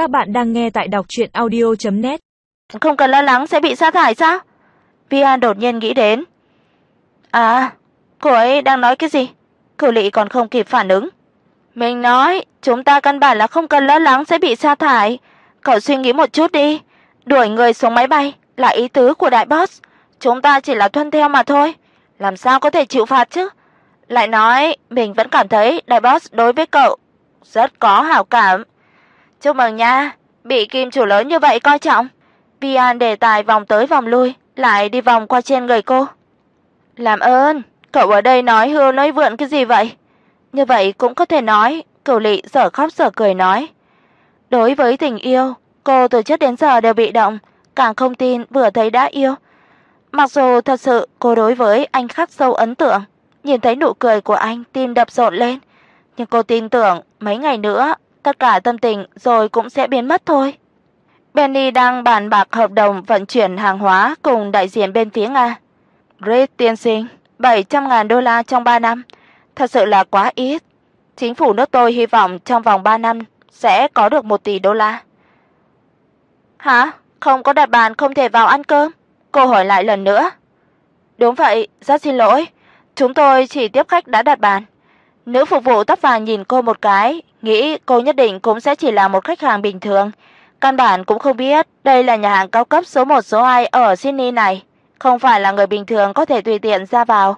Các bạn đang nghe tại đọc audio net Không cần lo lắng sẽ bị sa thải sao? Vian đột nhiên nghĩ đến. À, cô ấy đang nói cái gì? Cửu Lệ còn không kịp phản ứng. Mình nói, chúng ta căn bản là không cần lo lắng sẽ bị sa thải, cậu suy nghĩ một chút đi, đuổi người xuống máy bay là ý tứ của đại boss, chúng ta chỉ là tuân theo mà thôi, làm sao có thể chịu phạt chứ? Lại nói, mình vẫn cảm thấy đại boss đối với cậu rất có hảo cảm. Chúc mừng nha, bị kim chủ lớn như vậy coi trọng. Vian đề tài vòng tới vòng lui, lại đi vòng qua trên người cô. "Làm ơn, cậu ở đây nói hưu nói vượn cái gì vậy?" Như vậy cũng có thể nói, Cửu Lệ sở khóc sở cười nói. Đối với tình yêu, cô từ trước đến giờ đều bị động, càng không tin vừa thấy đã yêu. Mặc dù thật sự cô đối với anh khắc sâu ấn tượng, nhìn thấy nụ cười của anh tim đập rộn lên, nhưng cô tin tưởng mấy ngày nữa tất cả tâm tình rồi cũng sẽ biến mất thôi. Benny đang bàn bạc hợp đồng vận chuyển hàng hóa cùng đại diện bên phía Nga. Reed tiên sinh, 700.000 đô la trong 3 năm, thật sự là quá ít. Chính phủ nước tôi hy vọng trong vòng 3 năm sẽ có được 1 tỷ đô la. Hả? Không có đặt bàn không thể vào ăn cơm? Cô hỏi lại lần nữa. Đúng vậy, rất xin lỗi, chúng tôi chỉ tiếp khách đã đặt bàn. Nữ phục vụ tóc vàng nhìn cô một cái, nghĩ cô nhất định cũng sẽ chỉ là một khách hàng bình thường, căn bản cũng không biết đây là nhà hàng cao cấp số 1 số 2 ở Sydney này, không phải là người bình thường có thể tùy tiện ra vào.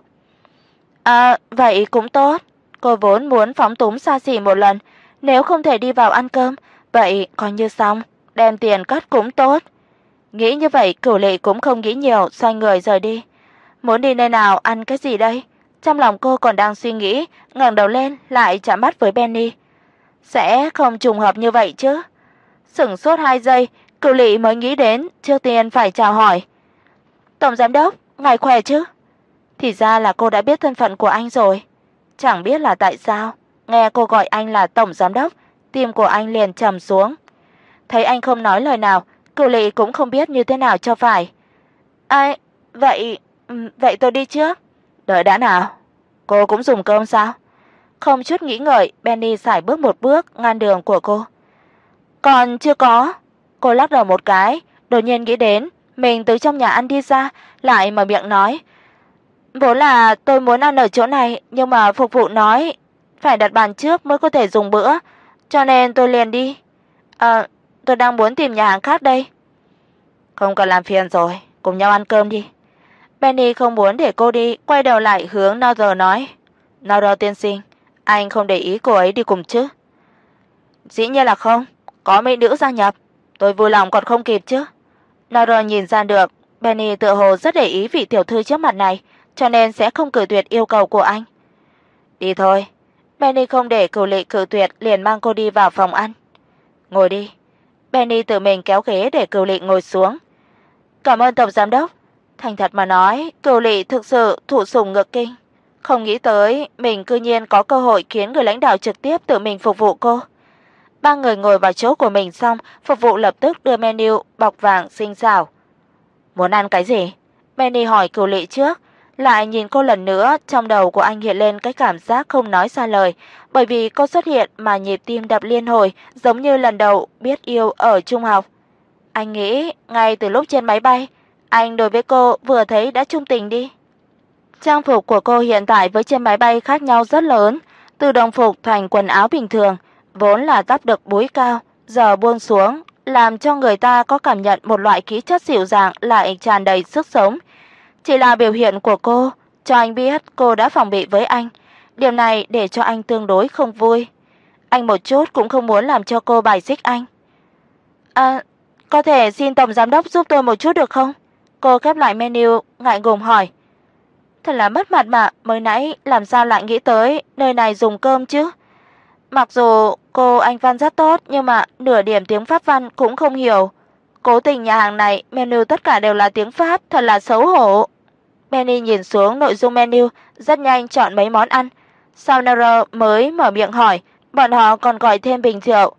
À, vậy cũng tốt. Cô vốn muốn phóng túng xa xỉ một lần, nếu không thể đi vào ăn cơm, vậy coi như xong, đem tiền cất cũng tốt. Nghĩ như vậy, Cửu Lệ cũng không nghĩ nhiều, xoay người rời đi. Muốn đi nơi nào ăn cái gì đây? Trong lòng cô còn đang suy nghĩ, ngẩng đầu lên lại chạm mắt với Benny. Sẽ không trùng hợp như vậy chứ? Sững sốt 2 giây, Cửu Lệ mới nghĩ đến trước tiên phải chào hỏi. "Tổng giám đốc, ngài khỏe chứ?" Thì ra là cô đã biết thân phận của anh rồi. Chẳng biết là tại sao, nghe cô gọi anh là tổng giám đốc, tim của anh liền trầm xuống. Thấy anh không nói lời nào, Cửu Lệ cũng không biết như thế nào cho phải. "Ai, vậy vậy tôi đi trước." "Đợi đã nào, cô cũng dùng cơm sao?" Không chút nghĩ ngợi, Benny sải bước một bước ngăn đường của cô. "Còn chưa có." Cô lắc đầu một cái, đột nhiên nghĩ đến, mình từ trong nhà ăn đi ra, lại mở miệng nói, "Vốn là tôi muốn ăn ở chỗ này, nhưng mà phục vụ nói phải đặt bàn trước mới có thể dùng bữa, cho nên tôi liền đi. À, tôi đang muốn tìm nhà hàng khác đây." "Không cần làm phiền rồi, cùng nhau ăn cơm đi." Benny không muốn để cô đi, quay đầu lại hướng Nora nói, "Nora tiên sinh, anh không để ý cô ấy đi cùng chứ?" "Dĩ nhiên là không, có mỹ nữ gia nhập, tôi vui lòng còn không kịp chứ." Nora nhìn ra được, Benny tựa hồ rất để ý vị tiểu thư trước mặt này, cho nên sẽ không cự tuyệt yêu cầu của anh. "Đi thôi." Benny không để Cửu Lệ cự tuyệt, liền mang cô đi vào phòng ăn. "Ngồi đi." Benny tự mình kéo ghế để Cửu Lệ ngồi xuống. "Cảm ơn tổng giám đốc." Thành thật mà nói, Cửu Lệ thực sự thụ sủng ngược kinh, không nghĩ tới mình cư nhiên có cơ hội khiến người lãnh đạo trực tiếp tự mình phục vụ cô. Ba người ngồi vào chỗ của mình xong, phục vụ lập tức đưa menu bọc vàng xinh xảo. "Muốn ăn cái gì?" Benny hỏi Cửu Lệ trước, lại nhìn cô lần nữa, trong đầu của anh hiện lên cái cảm giác không nói ra lời, bởi vì cô xuất hiện mà nhịp tim đập liên hồi, giống như lần đầu biết yêu ở trung học. Anh nghĩ ngay từ lúc trên máy bay, anh đối với cô vừa thấy đã trung tình đi. Trang phục của cô hiện tại với trên máy bay khác nhau rất lớn, từ đồng phục thành quần áo bình thường, vốn là đắp được búi cao, giờ buông xuống, làm cho người ta có cảm nhận một loại khí chất dịu dàng lại tràn đầy sức sống. Chỉ là biểu hiện của cô cho anh biết cô đã phòng bị với anh, điều này để cho anh tương đối không vui. Anh một chút cũng không muốn làm cho cô bài xích anh. "À, có thể xin tổng giám đốc giúp tôi một chút được không?" Cô khép lại menu, ngại ngùng hỏi. Thật là mất mặt mà, mới nãy làm sao lại nghĩ tới nơi này dùng cơm chứ? Mặc dù cô Anh văn rất tốt, nhưng mà nửa điểm tiếng Pháp văn cũng không hiểu. Cố tình nhà hàng này menu tất cả đều là tiếng Pháp, thật là xấu hổ. Benny nhìn xuống nội dung menu, rất nhanh chọn mấy món ăn. Sau Nero mới mở miệng hỏi, bọn họ còn gọi thêm bình rượu.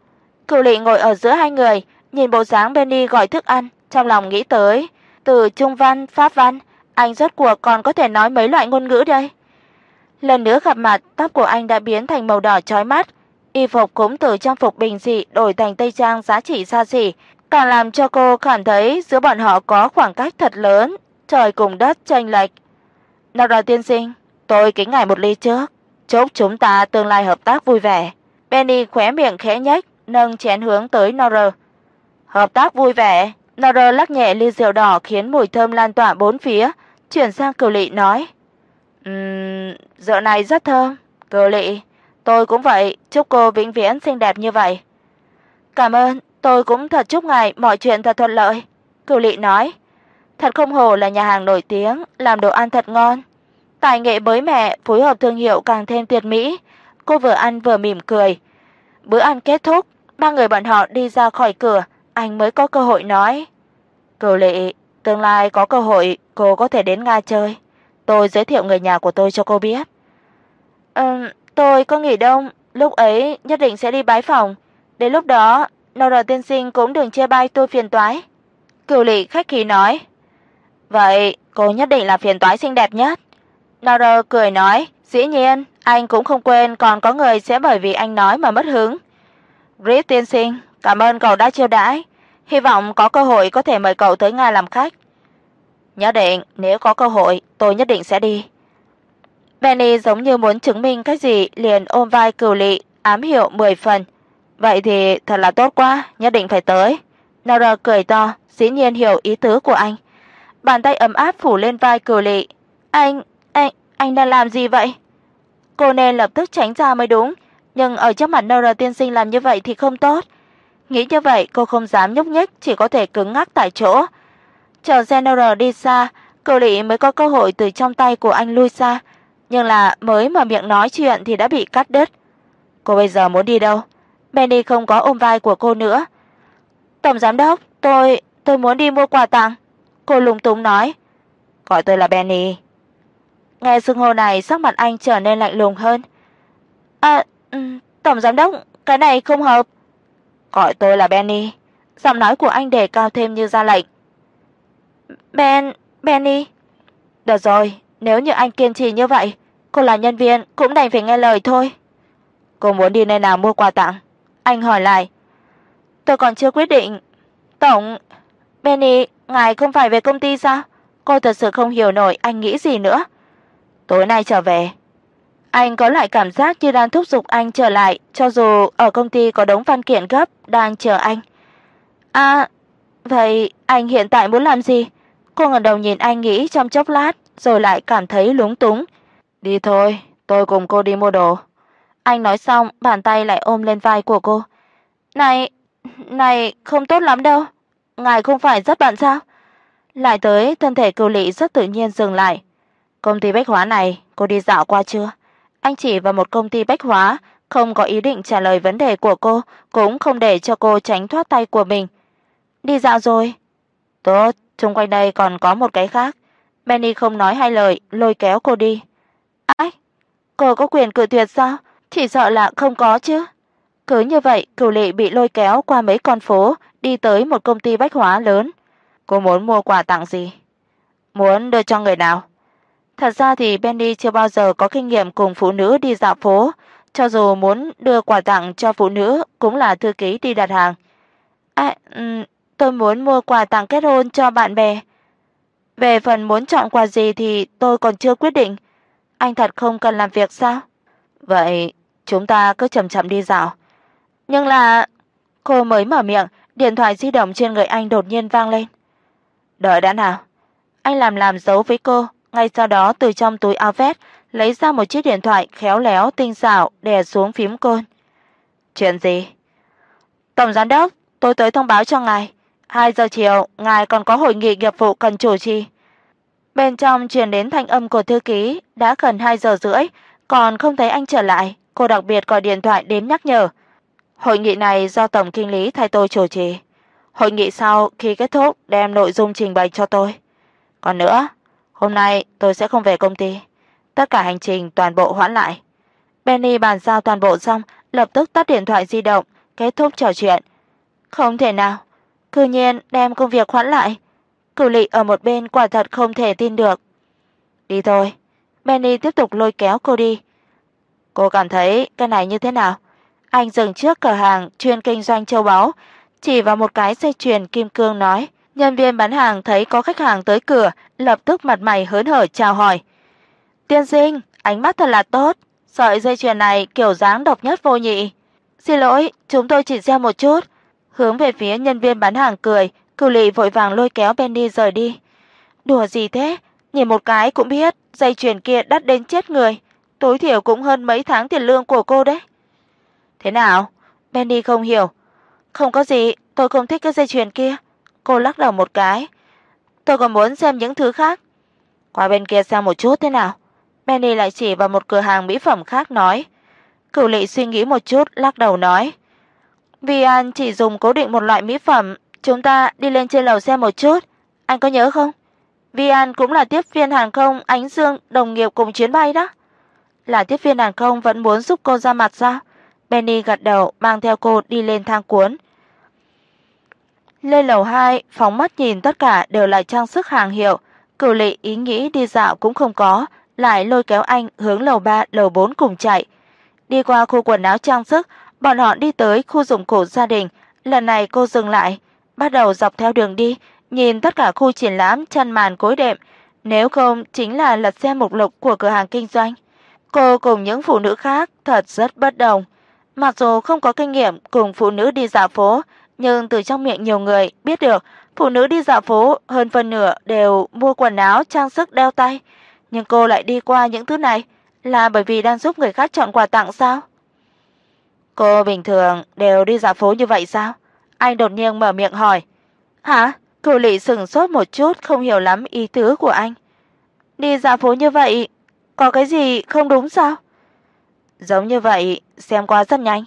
Cửu Lệ ngồi ở giữa hai người, nhìn bộ dáng Benny gọi thức ăn, trong lòng nghĩ tới, từ Trung văn, Pháp văn, anh rốt cuộc còn có thể nói mấy loại ngôn ngữ đây? Lần nữa gặp mặt, tóc của anh đã biến thành màu đỏ chói mắt, y phục cũng từ trang phục bình dị đổi thành tây trang giá trị xa xỉ, càng làm cho cô cảm thấy giữa bọn họ có khoảng cách thật lớn, trời cùng đất chênh lệch. Nora tiên sinh, tôi kính ngài một ly trước, chúc chúng ta tương lai hợp tác vui vẻ. Benny khóe miệng khẽ nhếch, nâng chén hướng tới Nora. Hợp tác vui vẻ. Nora lắc nhẹ ly rượu đỏ khiến mùi thơm lan tỏa bốn phía, chuyển sang Cửu Lệ nói: "Ừm, um, rượu này rất thơm, Cửu Lệ, tôi cũng vậy, chúc cô vĩnh viễn xinh đẹp như vậy." "Cảm ơn, tôi cũng thật chúc ngài mọi chuyện thật thuận lợi." Cửu Lệ nói. Thật không hổ là nhà hàng nổi tiếng, làm đồ ăn thật ngon. Tài nghệ mới mẻ, phối hợp thương hiệu càng thêm tuyệt mỹ. Cô vừa ăn vừa mỉm cười. Bữa ăn kết thúc, ba người bọn họ đi ra khỏi cửa, anh mới có cơ hội nói: "Cửu Lệ, tương lai có cơ hội cô có thể đến Nga chơi, tôi giới thiệu người nhà của tôi cho cô biết." "Ừm, tôi có nghỉ đông, lúc ấy nhất định sẽ đi bái phòng, đến lúc đó Nora tiên sinh cũng đừng chê bai tôi phiền toái." Cửu Lệ khách khí nói. "Vậy cô nhất định là phiền toái xinh đẹp nhất." Nora cười nói, "Dĩ nhiên, anh cũng không quên còn có người sẽ bởi vì anh nói mà mất hứng." "Rip tiên sinh, cảm ơn cậu đã chiêu đãi, hy vọng có cơ hội có thể mời cậu tới Nga làm khách." nhớ định, nếu có cơ hội, tôi nhất định sẽ đi." Benny giống như muốn chứng minh cái gì, liền ôm vai Cửu Lệ, ám hiệu 10 phần. "Vậy thì thật là tốt quá, nhất định phải tới." Nora cười to, dĩ nhiên hiểu ý tứ của anh. Bàn tay ấm áp phủ lên vai Cửu Lệ. "Anh, anh, anh đang làm gì vậy?" Cô nên lập tức tránh ra mới đúng, nhưng ở trước mặt Nora tiên sinh làm như vậy thì không tốt. Nghĩ như vậy, cô không dám nhúc nhích, chỉ có thể cứng ngắc tại chỗ. Chờ General đi xa, Cửu Lệ mới có cơ hội từ trong tay của anh lui xa, nhưng là mới mở miệng nói chuyện thì đã bị cắt đứt. Cô bây giờ muốn đi đâu? Benny không có ôm vai của cô nữa. "Tổng giám đốc, tôi tôi muốn đi mua quà tặng." Cô lúng túng nói. "Gọi tôi là Benny." Nghe xưng hô này, sắc mặt anh trở nên lạnh lùng hơn. "À, ừ, tổng giám đốc, cái này không hợp." "Gọi tôi là Benny." Giọng nói của anh đề cao thêm như ra lệnh. "Ben, Benny." "Được rồi, nếu như anh kiên trì như vậy, cô là nhân viên cũng đành phải nghe lời thôi." "Cô muốn đi nơi nào mua quà tặng?" Anh hỏi lại. "Tôi còn chưa quyết định." "Tổng, Benny, ngài không phải về công ty sao?" Cô thật sự không hiểu nổi anh nghĩ gì nữa. "Tối nay trở về." Anh có lại cảm giác như đang thúc giục anh trở lại, cho dù ở công ty có đống văn kiện gấp đang chờ anh. "À, vậy anh hiện tại muốn làm gì?" Cô ngẩng đầu nhìn anh nghĩ trong chốc lát, rồi lại cảm thấy lúng túng. "Đi thôi, tôi cùng cô đi mua đồ." Anh nói xong, bàn tay lại ôm lên vai của cô. "Này, này không tốt lắm đâu. Ngài không phải rất bận sao?" Lại tới, thân thể Cửu Lệ rất tự nhiên dừng lại. "Công ty bách hóa này, cô đi dạo qua chưa?" Anh chỉ vào một công ty bách hóa, không có ý định trả lời vấn đề của cô, cũng không để cho cô tránh thoát tay của mình. "Đi dạo rồi." "Tốt, xung quanh đây còn có một cái khác." Benny không nói hai lời, lôi kéo cô đi. "Ái, cô có quyền cự tuyệt sao? Chỉ sợ là không có chứ." Cứ như vậy, Cửu Lệ bị lôi kéo qua mấy con phố, đi tới một công ty bách hóa lớn. "Cô muốn mua quà tặng gì?" "Muốn đưa cho người nào?" Thật ra thì Benny chưa bao giờ có kinh nghiệm cùng phụ nữ đi dạo phố, cho dù muốn đưa quà tặng cho phụ nữ cũng là thư ký đi đặt hàng. "À, tôi muốn mua quà tặng kết hôn cho bạn bè." Về phần muốn chọn quà gì thì tôi còn chưa quyết định. Anh thật không cần làm việc sao? Vậy chúng ta cứ chậm chậm đi dạo. Nhưng là cô mới mở miệng, điện thoại di động trên người anh đột nhiên vang lên. "Đợi đã nào." Anh làm làm dấu với cô, ngay sau đó từ trong túi áo vest lấy ra một chiếc điện thoại khéo léo tinh xảo đè xuống phím côn. "Chuyện gì?" "Tổng giám đốc, tôi tới thông báo cho ngài, 2 giờ chiều ngài còn có hội nghị nghiệp vụ cần chủ trì." Bên trong truyền đến thanh âm của thư ký, đã gần 2 giờ rưỡi, còn không thấy anh trở lại, cô đặc biệt gọi điện thoại đến nhắc nhở. Hội nghị này do tổng kinh lý thay tôi chủ trì. Hội nghị sau khi kết thúc đem nội dung trình bày cho tôi. Còn nữa, hôm nay tôi sẽ không về công ty, tất cả hành trình toàn bộ hoãn lại. Benny bàn giao toàn bộ xong, lập tức tắt điện thoại di động, kết thúc trò chuyện. Không thể nào, cư nhiên đem công việc hoãn lại. Cửu Lệ ở một bên quả thật không thể tin được. "Đi thôi." Benny tiếp tục lôi kéo cô đi. "Cô cảm thấy cái này như thế nào?" Anh dừng trước cửa hàng chuyên kinh doanh châu báu, chỉ vào một cái dây chuyền kim cương nói: Nhân viên bán hàng thấy có khách hàng tới cửa, lập tức mặt mày hớn hở chào hỏi. "Tiên sinh, ánh mắt thật là tốt, sợi dây chuyền này kiểu dáng độc nhất vô nhị." "Xin lỗi, chúng tôi chỉ xem một chút." Hướng về phía nhân viên bán hàng cười, Cửu Lệ vội vàng lôi kéo Benny rời đi. "Đùa gì thế? Nhìn một cái cũng biết, dây chuyền kia đắt đến chết người, tối thiểu cũng hơn mấy tháng tiền lương của cô đấy." "Thế nào?" Benny không hiểu. "Không có gì, tôi không thích cái dây chuyền kia." Cô lắc đầu một cái. "Tôi còn muốn xem những thứ khác." "Qua bên kia xem một chút thế nào." Benny lại chỉ vào một cửa hàng mỹ phẩm khác nói. Cửu Lệ suy nghĩ một chút, lắc đầu nói: "Vi An chỉ dùng cố định một loại mỹ phẩm, chúng ta đi lên trên lầu xem một chút, anh có nhớ không?" Vi An cũng là tiếp viên hàng không Ánh Dương đồng nghiệp cùng chuyến bay đó. Là tiếp viên hàng không vẫn muốn giúp cô ra mặt sao? Benny gật đầu, mang theo cô đi lên thang cuốn. Lên lầu 2, phóng mắt nhìn tất cả đều là trang sức hàng hiệu, Cửu Lệ ý nghĩ đi dạo cũng không có, lại lôi kéo anh hướng lầu 3, lầu 4 cùng chạy. Đi qua khu quần áo trang sức, bọn họ đi tới khu dụng cụ gia đình, lần này cô dừng lại, bắt đầu dọc theo đường đi, nhìn tất cả khu triển lãm chăn màn cối đệm, nếu không chính là lật xem mục lục của cửa hàng kinh doanh. Cô cùng những phụ nữ khác thật rất bất đồng. Mặc dù không có kinh nghiệm cùng phụ nữ đi dạo phố, nhưng từ trong miệng nhiều người biết được, phụ nữ đi dạo phố hơn phần nửa đều mua quần áo, trang sức đeo tay, nhưng cô lại đi qua những thứ này là bởi vì đang giúp người khác chọn quà tặng sao? Cô bình thường đều đi dạo phố như vậy sao? Anh đột nhiên mở miệng hỏi. "Hả?" Cô Lệ sững sốt một chút không hiểu lắm ý tứ của anh. "Đi dạo phố như vậy, có cái gì không đúng sao?" Giống như vậy, xem qua rất nhanh.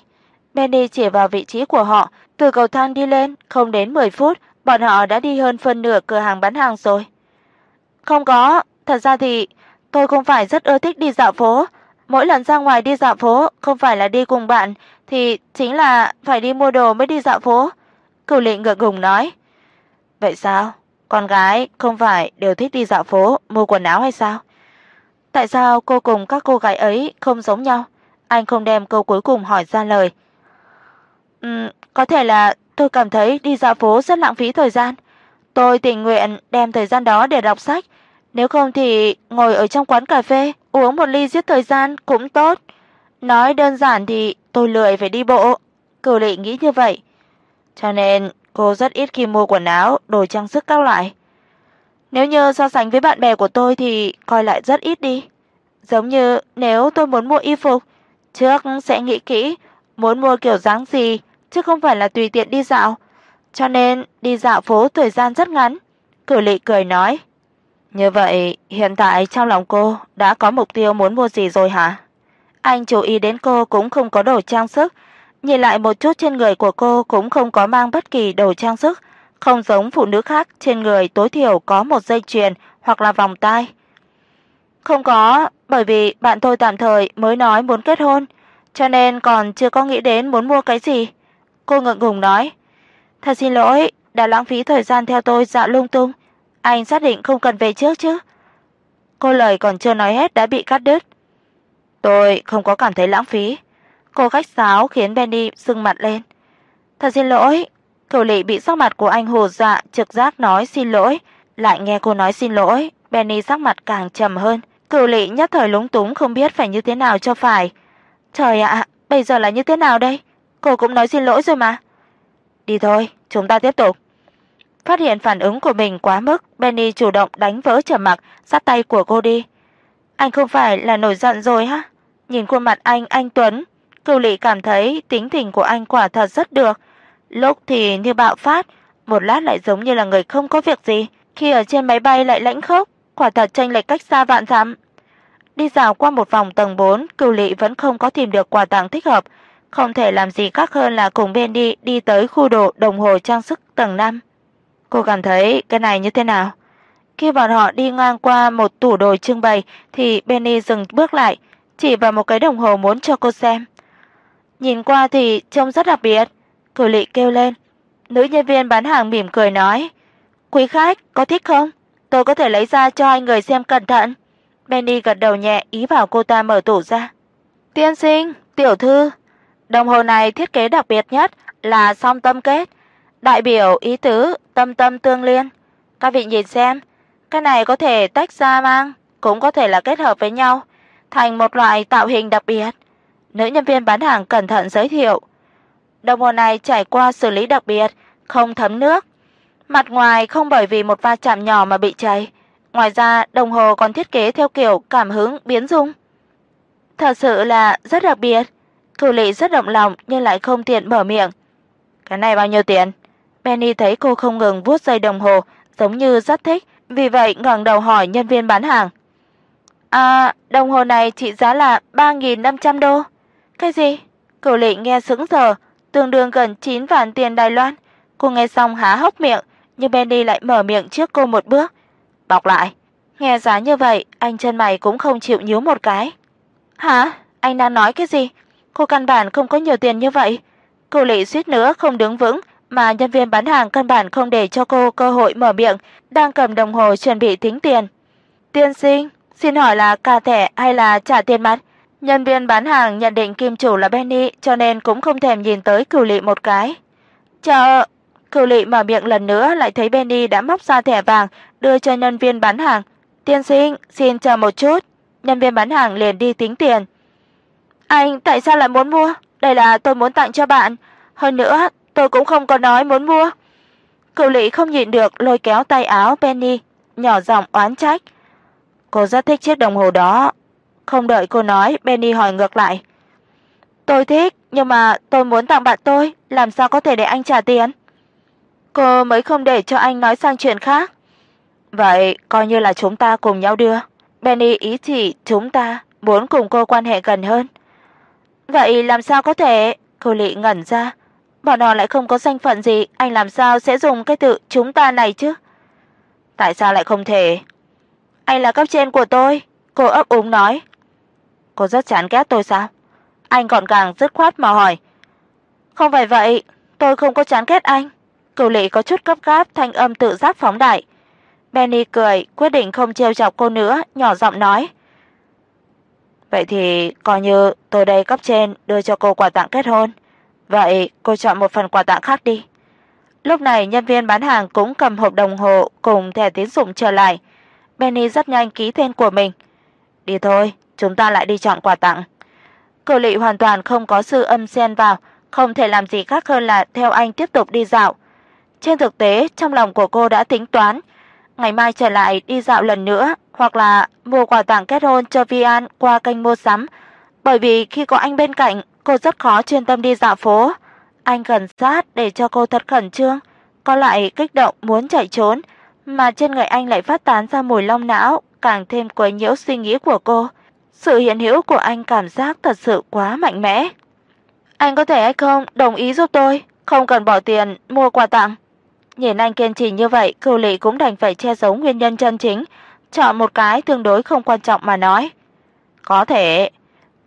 Benny chỉ vào vị trí của họ, từ cầu thang đi lên, không đến 10 phút, bọn họ đã đi hơn phân nửa cửa hàng bán hàng rồi. Không có, thật ra thì tôi không phải rất ưa thích đi dạo phố, mỗi lần ra ngoài đi dạo phố không phải là đi cùng bạn thì chính là phải đi mua đồ mới đi dạo phố." Cửu Lệ ngượng ngùng nói. "Vậy sao? Con gái không phải đều thích đi dạo phố mua quần áo hay sao?" Tại sao cô cùng các cô gái ấy không giống nhau? Anh không đem câu cuối cùng hỏi ra lời. Ừm, có thể là tôi cảm thấy đi dạo phố rất lãng phí thời gian. Tôi tình nguyện đem thời gian đó để đọc sách, nếu không thì ngồi ở trong quán cà phê uống một ly giết thời gian cũng tốt. Nói đơn giản thì tôi lười phải đi bộ. Cử Lệ nghĩ như vậy. Cho nên cô rất ít khi mua quần áo, đồ trang sức các loại. Nếu như so sánh với bạn bè của tôi thì coi lại rất ít đi. Giống như nếu tôi muốn mua y phục, trước sẽ nghĩ kỹ muốn mua kiểu dáng gì, chứ không phải là tùy tiện đi dạo. Cho nên đi dạo phố thời gian rất ngắn." cử Lệ cười nói. "Như vậy, hiện tại trong lòng cô đã có mục tiêu muốn mua gì rồi hả?" Anh chú ý đến cô cũng không có đồ trang sức, nhìn lại một chút trên người của cô cũng không có mang bất kỳ đồ trang sức, không giống phụ nữ khác trên người tối thiểu có một dây chuyền hoặc là vòng tai. Không có, bởi vì bạn tôi tạm thời mới nói muốn kết hôn, cho nên còn chưa có nghĩ đến muốn mua cái gì." Cô ngượng ngùng nói. "Thật xin lỗi, đã lãng phí thời gian theo tôi dạo lung tung, anh xác định không cần về trước chứ?" Cô lời còn chưa nói hết đã bị cắt đứt. "Tôi không có cảm thấy lãng phí." Cô khách sáo khiến Benny sưng mặt lên. "Thật xin lỗi." cầu Lệ bị sắc mặt của anh hồ dọa, trực giác nói xin lỗi, lại nghe cô nói xin lỗi, Benny sắc mặt càng trầm hơn. Cửu Lệ nhất thời lúng túng không biết phải như thế nào cho phải. Trời ạ, bây giờ là như thế nào đây? Cô cũng nói xin lỗi rồi mà. Đi thôi, chúng ta tiếp tục. Phát hiện phản ứng của mình quá mức, Benny chủ động đánh vỡ trầm mặc, sát tay của cô đi. Anh không phải là nổi giận rồi ha? Nhìn khuôn mặt anh anh tuấn, Cửu Lệ cảm thấy tính tình của anh quả thật rất được. Lúc thì như bạo phát, một lát lại giống như là người không có việc gì, khi ở trên máy bay lại lãnh khốc, quả thật chênh lệch cách xa vạn dặm. Đi dạo qua một vòng tầng 4, Cửu Lệ vẫn không có tìm được quà tặng thích hợp, không thể làm gì khác hơn là cùng bên đi đi tới khu đồ đồng hồ trang sức tầng 5. Cô cảm thấy cái này như thế nào? Khi bọn họ đi ngang qua một tủ đồ trưng bày thì Benny dừng bước lại, chỉ vào một cái đồng hồ muốn cho cô xem. Nhìn qua thì trông rất đặc biệt, cử Lệ kêu lên. Nữ nhân viên bán hàng mỉm cười nói: "Quý khách, có thích không? Tôi có thể lấy ra cho hai người xem cẩn thận." Benny gật đầu nhẹ ý bảo cô ta mở tủ ra. "Tiên sinh, tiểu thư." Đồng hồ này thiết kế đặc biệt nhất là song tâm kết, đại biểu ý tứ tâm tâm tương liên. Các vị nhìn xem, cái này có thể tách ra mang, cũng có thể là kết hợp với nhau thành một loại tạo hình đặc biệt. Nữ nhân viên bán hàng cẩn thận giới thiệu. Đồng hồ này trải qua xử lý đặc biệt, không thấm nước. Mặt ngoài không bởi vì một va chạm nhỏ mà bị cháy. Ngoài ra, đồng hồ còn thiết kế theo kiểu cảm hứng biến dung. Thật sự là rất đặc biệt. Cửu Lệ rất động lòng nhưng lại không tiện mở miệng. "Cái này bao nhiêu tiền?" Penny thấy cô không ngừng vuốt dây đồng hồ, giống như rất thích, vì vậy ngẩng đầu hỏi nhân viên bán hàng. "À, đồng hồ này trị giá là 3500 đô." "Cái gì?" Cửu Lệ nghe sững sờ, tương đương gần 9 vạn tiền Đài Loan. Cô nghe xong há hốc miệng, nhưng Penny lại mở miệng trước cô một bước. "Bọc lại." Nghe giá như vậy, anh chân mày cũng không chịu nhíu một cái. "Hả? Anh đang nói cái gì?" Cô căn bản không có nhiều tiền như vậy. Cô Lệ suýt nữa không đứng vững, mà nhân viên bán hàng căn bản không để cho cô cơ hội mở miệng, đang cầm đồng hồ chuẩn bị tính tiền. "Tiên sinh, xin hỏi là cả thẻ hay là trả tiền mặt?" Nhân viên bán hàng nhận định kim chủ là Benny, cho nên cũng không thèm nhìn tới Cửu Lệ một cái. "Chờ." Cửu Lệ mở miệng lần nữa lại thấy Benny đã móc ra thẻ vàng đưa cho nhân viên bán hàng. "Tiên sinh, xin chờ một chút." Nhân viên bán hàng liền đi tính tiền. Anh tại sao lại muốn mua? Đây là tôi muốn tặng cho bạn, hơn nữa tôi cũng không có nói muốn mua." Cửu Lệ không nhịn được lôi kéo tay áo Penny, nhỏ giọng oán trách. Cô rất thích chiếc đồng hồ đó. Không đợi cô nói, Penny hỏi ngược lại. "Tôi thích, nhưng mà tôi muốn tặng bạn tôi, làm sao có thể để anh trả tiền?" Cô mới không để cho anh nói sang chuyện khác. "Vậy coi như là chúng ta cùng nhau đưa." Penny ý chỉ chúng ta muốn cùng cô quan hệ gần hơn. Vậy làm sao có thể? Cô Lệ ngẩn ra. Bọn họ lại không có danh phận gì, anh làm sao sẽ dùng cái từ chúng ta này chứ? Tại sao lại không thể? Anh là cấp trên của tôi, cô ấp úng nói. Cô rất chán ghét tôi sao? Anh còn càng dứt khoát mà hỏi. Không phải vậy, tôi không có chán ghét anh. Cửu Lệ có chút cấp gáp, thanh âm tự giác phóng đại. Benny cười, quyết định không trêu chọc cô nữa, nhỏ giọng nói: Vậy thì coi như tôi đây cấp trên đưa cho cô quà tặng kết hôn. Vậy cô chọn một phần quà tặng khác đi." Lúc này nhân viên bán hàng cũng cầm hộp đồng hồ cùng thẻ tín dụng trở lại. Benny rất nhanh ký tên của mình. "Đi thôi, chúng ta lại đi chọn quà tặng." cử Lệ hoàn toàn không có sự âm xen vào, không thể làm gì khác hơn là theo anh tiếp tục đi dạo. Trên thực tế, trong lòng của cô đã tính toán, ngày mai trở lại đi dạo lần nữa, hoặc là mua quà tặng kết hôn cho Vi An qua kênh mua sắm, bởi vì khi có anh bên cạnh, cô rất khó chuyên tâm đi dạo phố. Anh gần sát để cho cô thật khẩn trương, có lại kích động muốn chạy trốn, mà trên người anh lại phát tán ra mùi long não, càng thêm quấy nhiễu suy nghĩ của cô. Sự hiện hữu của anh cảm giác thật sự quá mạnh mẽ. Anh có thể hay không đồng ý giúp tôi, không cần bỏ tiền mua quà tặng. Nhìn anh kiên trì như vậy, Cửu Lệ cũng đành phải che giấu nguyên nhân chân chính, chọn một cái tương đối không quan trọng mà nói. Có thể,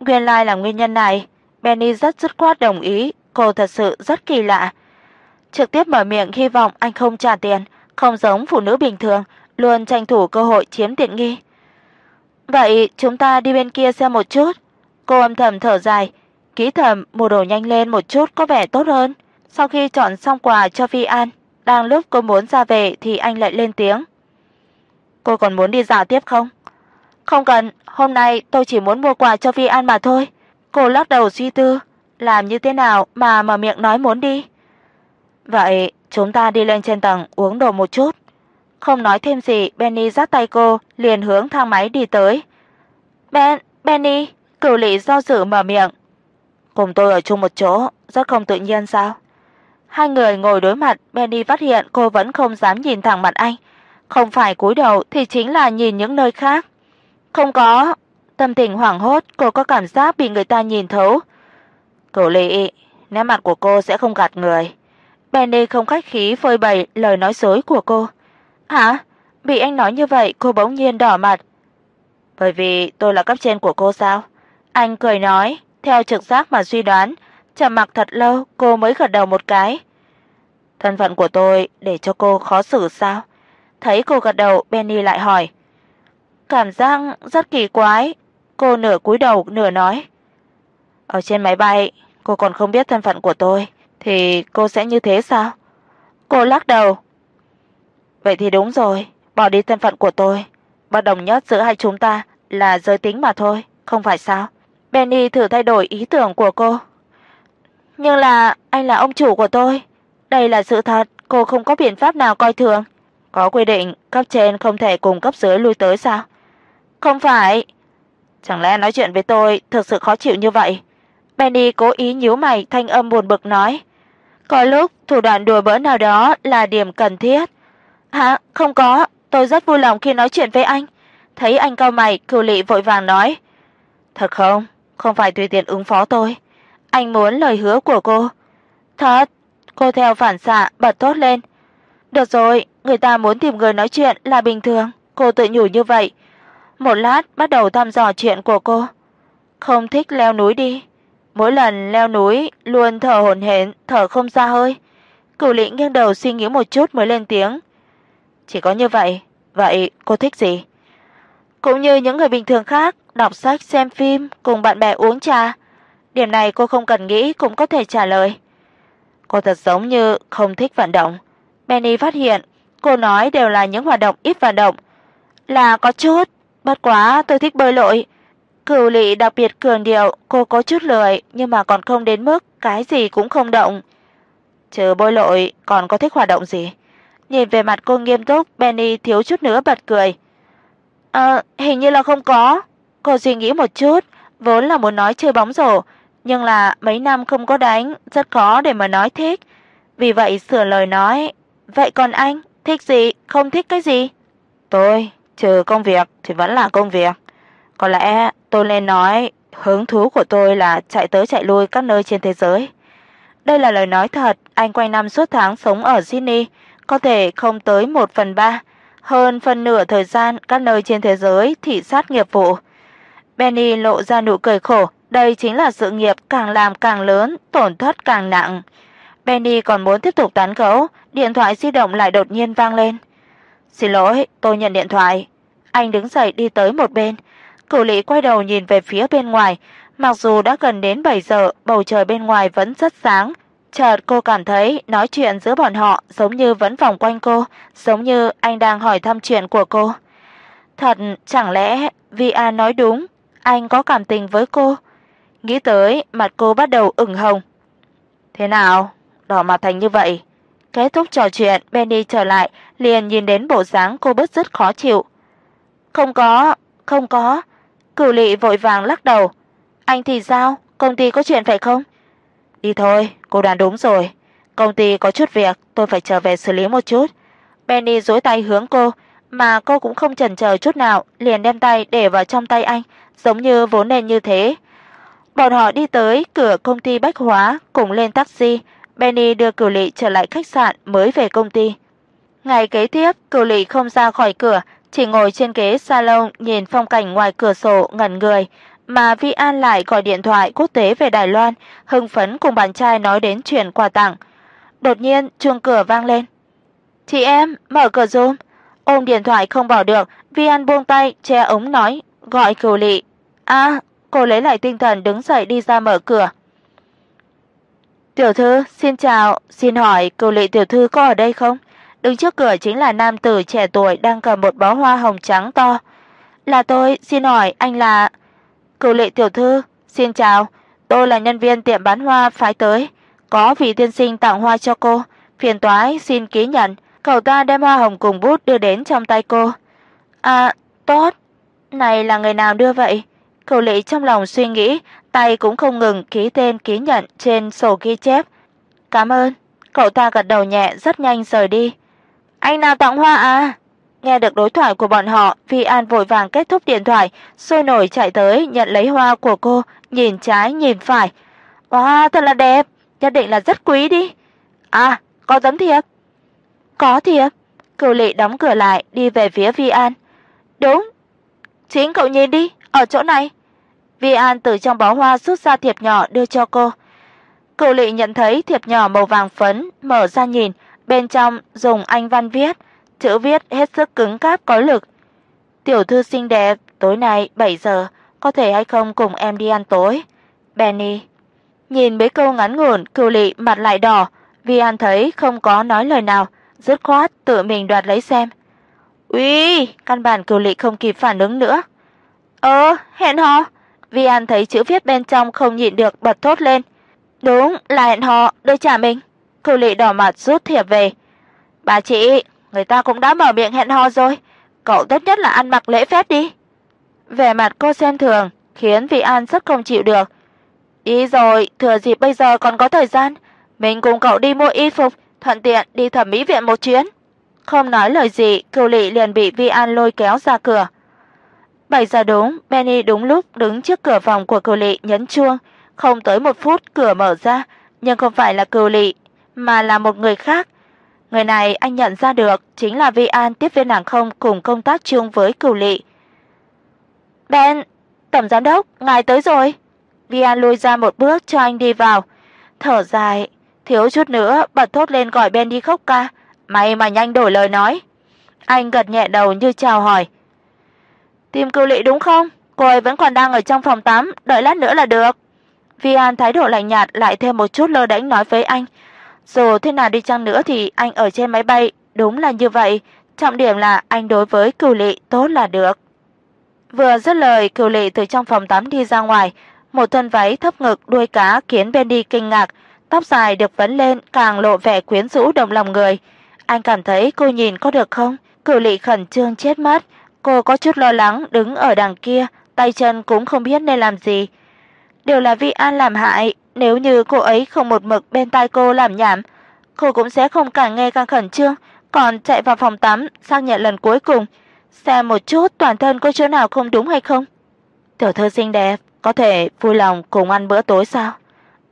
nguyên lai là nguyên nhân này, Benny rất dứt khoát đồng ý, cô thật sự rất kỳ lạ. Trực tiếp mở miệng hy vọng anh không trả tiền, không giống phụ nữ bình thường, luôn tranh thủ cơ hội chiếm tiện nghi. Vậy chúng ta đi bên kia xem một chút. Cô âm thầm thở dài, ký thầm mua đồ nhanh lên một chút có vẻ tốt hơn. Sau khi chọn xong quà cho Phi An, đang lúc cô muốn ra về thì anh lại lên tiếng. "Cô còn muốn đi dạo tiếp không?" "Không cần, hôm nay tôi chỉ muốn mua quà cho Vi An mà thôi." Cô lắc đầu suy tư, làm như thế nào mà mở miệng nói muốn đi. "Vậy chúng ta đi lên trên tầng uống đồ một chút." Không nói thêm gì, Benny giắt tay cô liền hướng thang máy đi tới. "Ben, Benny." Cửu Lệ do dự mở miệng. "Cùng tôi ở chung một chỗ, rất không tự nhiên sao?" Hai người ngồi đối mặt, Benny phát hiện cô vẫn không dám nhìn thẳng mặt anh, không phải cúi đầu thì chính là nhìn những nơi khác. Không có, tâm tình hoảng hốt, cô có cảm giác bị người ta nhìn thấu. Cửu Lệ, nét mặt của cô sẽ không gạt người. Benny không khách khí phơi bày lời nói dối của cô. "Hả?" Bị anh nói như vậy, cô bỗng nhiên đỏ mặt. "Bởi vì tôi là cấp trên của cô sao?" Anh cười nói, theo trực giác mà suy đoán, trầm mặc thật lâu, cô mới gật đầu một cái. Thân phận của tôi để cho cô khó xử sao? Thấy cô gật đầu, Benny lại hỏi. Cảm giác rất kỳ quái, cô nửa cúi đầu nửa nói. Ở trên máy bay, cô còn không biết thân phận của tôi thì cô sẽ như thế sao? Cô lắc đầu. Vậy thì đúng rồi, bỏ đi thân phận của tôi, bất đồng nhất giữa hai chúng ta là giới tính mà thôi, không phải sao? Benny thử thay đổi ý tưởng của cô. Nhưng là anh là ông chủ của tôi, đây là sự thật, cô không có biện pháp nào coi thường. Có quy định cấp trên không thể cùng cấp dưới lui tới sao? Không phải. Chẳng lẽ nói chuyện với tôi thực sự khó chịu như vậy? Benny cố ý nhíu mày, thanh âm buồn bực nói. Có lúc thủ đoạn đùa bỡn nào đó là điểm cần thiết. Hả? Không có, tôi rất vui lòng khi nói chuyện với anh. Thấy anh cau mày, Cửu Lệ vội vàng nói: "Thật không? Không phải tùy tiện ứng phó tôi. Anh muốn lời hứa của cô." "Thật?" Cô theo phản xạ bật tốt lên. "Được rồi, người ta muốn tìm người nói chuyện là bình thường." Cô tự nhủ như vậy. Một lát bắt đầu thăm dò chuyện của cô. Không thích leo núi đi. Mỗi lần leo núi luôn thở hổn hển, thở không ra hơi. Cửu lĩnh nghiêng đầu suy nghĩ một chút mới lên tiếng. Chỉ có như vậy, vậy cô thích gì? Cũng như những người bình thường khác, đọc sách, xem phim, cùng bạn bè uống trà. Điểm này cô không cần nghĩ cũng có thể trả lời. Cô thật giống như không thích vận động. Benny phát hiện, cô nói đều là những hoạt động ít vận động. Là có chút, bất quá tôi thích bơi lội. Cửu Lệ đặc biệt cường điệu, cô có chút lười nhưng mà còn không đến mức cái gì cũng không động. Trừ bơi lội còn có thích hoạt động gì? Nhìn về mặt cô nghiêm túc, Benny thiếu chút nữa bật cười. "Ờ, hình như là không có." Cô suy nghĩ một chút, vốn là muốn nói chơi bóng rổ, nhưng là mấy năm không có đánh, rất khó để mà nói thích. Vì vậy sửa lời nói, "Vậy còn anh, thích gì, không thích cái gì?" "Tôi, trừ công việc thì vẫn là công việc. Có lẽ tôi nên nói hứng thú của tôi là chạy tới chạy lui các nơi trên thế giới." Đây là lời nói thật, anh quanh năm suốt tháng sống ở Sydney, có thể không tới 1/3, hơn phân nửa thời gian các nơi trên thế giới thị sát nghiệp vụ. Benny lộ ra nụ cười khổ, đây chính là sự nghiệp càng làm càng lớn, tổn thất càng nặng. Benny còn muốn tiếp tục tán gẫu, điện thoại di động lại đột nhiên vang lên. "Xin lỗi, tôi nhận điện thoại." Anh đứng dậy đi tới một bên. Cửu Lệ quay đầu nhìn về phía bên ngoài, mặc dù đã gần đến 7 giờ, bầu trời bên ngoài vẫn rất sáng, Chợt cô cảm thấy nói chuyện giữa bọn họ giống như vẫn vòng quanh cô, giống như anh đang hỏi thăm chuyện của cô. Thật, chẳng lẽ Vi a nói đúng, anh có cảm tình với cô? Nghĩ tới, mặt cô bắt đầu ửng hồng. Thế nào? Đỏ mặt thành như vậy. Kết thúc trò chuyện, Benny trở lại, liền nhìn đến bộ dáng cô bất rất khó chịu. Không có, không có. Cửu Lệ vội vàng lắc đầu. Anh thì sao? Công ty có chuyện phải không? Đi thôi, cô đoán đúng rồi. Công ty có chút việc, tôi phải trở về xử lý một chút. Benny duỗi tay hướng cô, mà cô cũng không chần chờ chút nào, liền đem tay để vào trong tay anh, giống như vốn nên như thế. Bọn họ đi tới cửa công ty bách hóa, cùng lên taxi, Benny đưa Cửu Lệ trở lại khách sạn mới về công ty. Ngày kế tiếp, Cửu Lệ không ra khỏi cửa, chỉ ngồi trên ghế salon nhìn phong cảnh ngoài cửa sổ ngẩn người, mà Vi An lại gọi điện thoại quốc tế về Đài Loan, hưng phấn cùng bạn trai nói đến chuyện quà tặng. Đột nhiên chuông cửa vang lên. "Chị em, mở cửa giùm." Ôm điện thoại không bỏ được, Vi An buông tay, che ống nói, gọi Cửu Lệ. "A." cô lấy lại tinh thần đứng dậy đi ra mở cửa. "Tiểu thư, xin chào, xin hỏi Cửu Lệ tiểu thư có ở đây không?" Đứng trước cửa chính là nam tử trẻ tuổi đang cầm một bó hoa hồng trắng to. "Là tôi, xin hỏi anh là?" Cửu Lệ tiểu thư, xin chào, tôi là nhân viên tiệm bán hoa phái tới, có vị tiên sinh tặng hoa cho cô, phiền toái xin ký nhận." Cậu ta đem hoa hồng cùng bút đưa đến trong tay cô. "À, tốt. Này là người nào đưa vậy?" Cửu Lệ trong lòng suy nghĩ, tay cũng không ngừng ký tên ký nhận trên sổ ghi chép. "Cảm ơn." Cậu ta gật đầu nhẹ rất nhanh rời đi. "Anh nào tặng hoa à?" Nghe được đối thoại của bọn họ, Vi An vội vàng kết thúc điện thoại, sôi nổi chạy tới nhận lấy hoa của cô, nhìn trái nhìn phải. "Wow, thật là đẹp, nhất định là rất quý đi." "À, có tấm thiệp." "Có thiệp." Cửu Lệ đóng cửa lại, đi về phía Vi An. "Đúng, chính cậu nhìn đi, ở chỗ này." Vi An từ trong bó hoa rút ra thiệp nhỏ đưa cho cô. Cửu Lệ nhận thấy thiệp nhỏ màu vàng phấn, mở ra nhìn, bên trong dùng anh văn viết chữ viết hết sức cứng cáp có lực. "Tiểu thư xinh đẹp, tối nay 7 giờ có thể hay không cùng em đi ăn tối?" Benny. Nhìn mấy câu ngắn ngủn, Cửu Lệ mặt lại đỏ, Vi An thấy không có nói lời nào, dứt khoát tự mình đoạt lấy xem. "Uy!" Căn bản Cửu Lệ không kịp phản ứng nữa. "Ơ, hẹn hò." Vi An thấy chữ viết bên trong không nhịn được bật thốt lên. "Đúng, là hẹn hò, đưa trả mình." Cửu Lệ đỏ mặt rút thiệp về. "Bà chị, người ta cũng đã mở miệng hẹn hò rồi, cậu tốt nhất là ăn mặc lễ phép đi." Vẻ mặt cô xem thường, khiến Vi An rất không chịu được. "Đi rồi, thừa dịp bây giờ còn có thời gian, mình cùng cậu đi mua y phục, thuận tiện đi thẩm mỹ viện một chuyến." Không nói lời gì, Cửu Lệ liền bị Vi An lôi kéo ra cửa. 7 giờ đúng, Benny đúng lúc đứng trước cửa phòng của Cửu Lệ nhấn chuông, không tới một phút cửa mở ra, nhưng không phải là Cửu Lệ, mà là một người khác. Người này anh nhận ra được chính là Vi An tiếp viên hàng không cùng công tác chung với Cửu Lệ. "Ben, tổng giám đốc, ngài tới rồi." Vi An lùi ra một bước cho anh đi vào, thở dài, thiếu chút nữa bật thốt lên gọi Ben đi khóc ca, may mà nhanh đổi lời nói. Anh gật nhẹ đầu như chào hỏi. "Tìm Cửu Lệ đúng không? Cô ấy vẫn còn đang ở trong phòng tắm, đợi lát nữa là được." Vi An thái độ lạnh nhạt lại thêm một chút lơ đễnh nói với anh. Dù thế nào đi chăng nữa thì anh ở trên máy bay, đúng là như vậy, trọng điểm là anh đối với Cửu Lệ tốt là được. Vừa dứt lời, Cửu Lệ từ trong phòng tắm đi ra ngoài, một thân váy thấp ngực đuôi cá khiến Bendy kinh ngạc, tóc dài được vấn lên càng lộ vẻ quyến rũ động lòng người. Anh cảm thấy cô nhìn có được không? Cửu Lệ khẩn trương chết mất, cô có chút lo lắng đứng ở đằng kia, tay chân cũng không biết nên làm gì. Đều là Vi An làm hại, nếu như cô ấy không một mực bên tai cô làm nhảm, cô cũng sẽ không càng nghe càng khẩn trương, còn chạy vào phòng tắm xác nhận lần cuối cùng, xem một chút toàn thân có chỗ nào không đúng hay không. Tiểu thư xinh đẹp, có thể vui lòng cùng ăn bữa tối sao?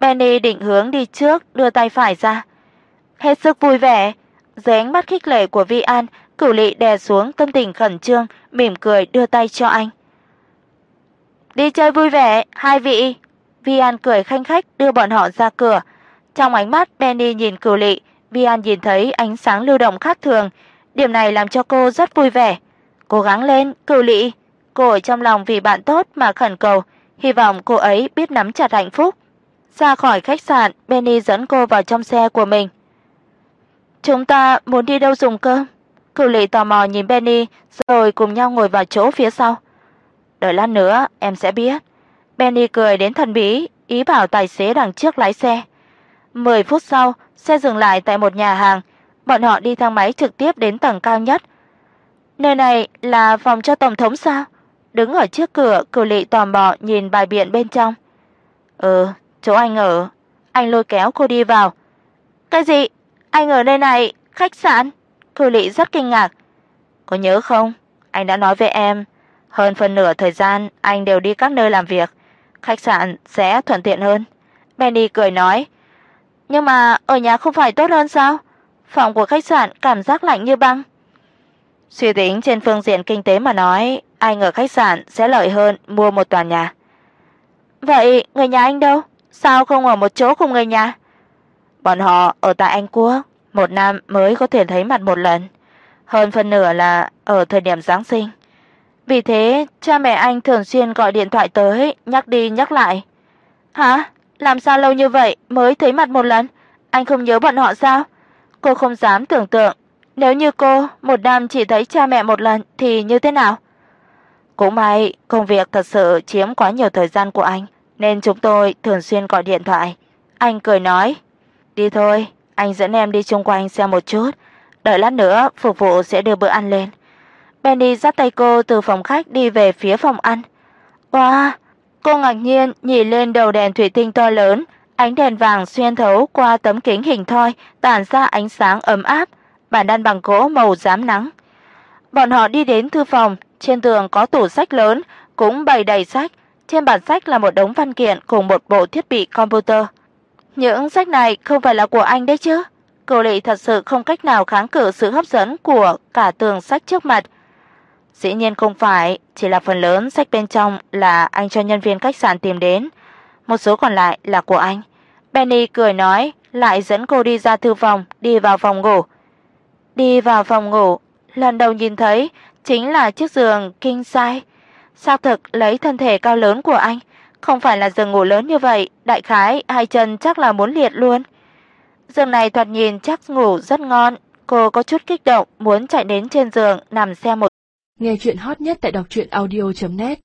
Benny định hướng đi trước, đưa tay phải ra. Hết sức vui vẻ, dưới ánh mắt khích lệ của Vi An, Cửu Lệ đè xuống tâm tình khẩn trương, mỉm cười đưa tay cho anh. "Đi chơi vui vẻ, hai vị." Vi An cười khanh khách đưa bọn họ ra cửa. Trong ánh mắt Benny nhìn Cửu Lệ, Vi An nhìn thấy ánh sáng lưu động khác thường, điểm này làm cho cô rất vui vẻ. Cố gắng lên, Cửu Lệ. Cô ở trong lòng vì bạn tốt mà khẩn cầu, hy vọng cô ấy biết nắm chặt hạnh phúc. Ra khỏi khách sạn, Benny dẫn cô vào trong xe của mình. "Chúng ta muốn đi đâu dùng cơm?" Cửu Lệ tò mò nhìn Benny, rồi cùng nhau ngồi vào chỗ phía sau. "Đợi lát nữa em sẽ biết." Benny cười đến thần bí, ý bảo tài xế đằng trước lái xe. 10 phút sau, xe dừng lại tại một nhà hàng, bọn họ đi thang máy trực tiếp đến tầng cao nhất. Nơi này là phòng cho tổng thống sao? Đứng ở trước cửa, Cửu Lệ tò mò nhìn bài biện bên trong. "Ừ, chỗ anh ở." Anh lôi kéo cô đi vào. "Cái gì? Anh ở nơi này, khách sạn?" Cửu Lệ rất kinh ngạc. "Có nhớ không? Anh đã nói với em, hơn phần nửa thời gian anh đều đi các nơi làm việc, khách sạn sẽ thuận tiện hơn." Benny cười nói. "Nhưng mà ở nhà không phải tốt hơn sao? Phòng của khách sạn cảm giác lạnh như băng." Suy tính trên phương diện kinh tế mà nói, anh ở khách sạn sẽ lợi hơn mua một tòa nhà. Vậy người nhà anh đâu? Sao không ở một chỗ cùng người nhà? Bọn họ ở tại Anh Quốc, một năm mới có thể thấy mặt một lần, hơn phần nửa là ở thời điểm Giáng sinh. Vì thế, cha mẹ anh thường xuyên gọi điện thoại tới, nhắc đi nhắc lại. "Hả? Làm sao lâu như vậy mới thấy mặt một lần? Anh không nhớ bọn họ sao?" Cô không dám tưởng tượng, nếu như cô một năm chỉ thấy cha mẹ một lần thì như thế nào? Cũng may, công việc thật sự chiếm quá nhiều thời gian của anh, nên chúng tôi thường xuyên gọi điện thoại. Anh cười nói, "Đi thôi, anh dẫn em đi xung quanh xem một chút, đợi lát nữa phục vụ sẽ đưa bữa ăn lên." Benny dắt tay cô từ phòng khách đi về phía phòng ăn. "Wow!" Cô ngạc nhiên nhìn lên đầu đèn thủy tinh to lớn, ánh đèn vàng xuyên thấu qua tấm kính hình thoi, tản ra ánh sáng ấm áp, bàn đan bằng gỗ màu rám nắng. Bọn họ đi đến thư phòng, trên tường có tủ sách lớn, cũng bày đầy sách, trên bàn sách là một đống văn kiện cùng một bộ thiết bị computer. Những sách này không phải là của anh đấy chứ? Cô Lệ thật sự không cách nào kháng cự sự hấp dẫn của cả tường sách trước mặt. Dĩ nhiên không phải, chỉ là phần lớn sách bên trong là anh cho nhân viên khách sạn tìm đến, một số còn lại là của anh. Benny cười nói, lại dẫn cô đi ra thư phòng, đi vào phòng ngủ. Đi vào phòng ngủ, lần đầu nhìn thấy chính là chiếc giường king size, xác thực lấy thân thể cao lớn của anh, không phải là giường ngủ lớn như vậy, đại khái hai chân chắc là muốn liệt luôn. Giường này thoạt nhìn chắc ngủ rất ngon, cô có chút kích động muốn chạy đến trên giường nằm xem một. Nghe truyện hot nhất tại đọc truyện audio net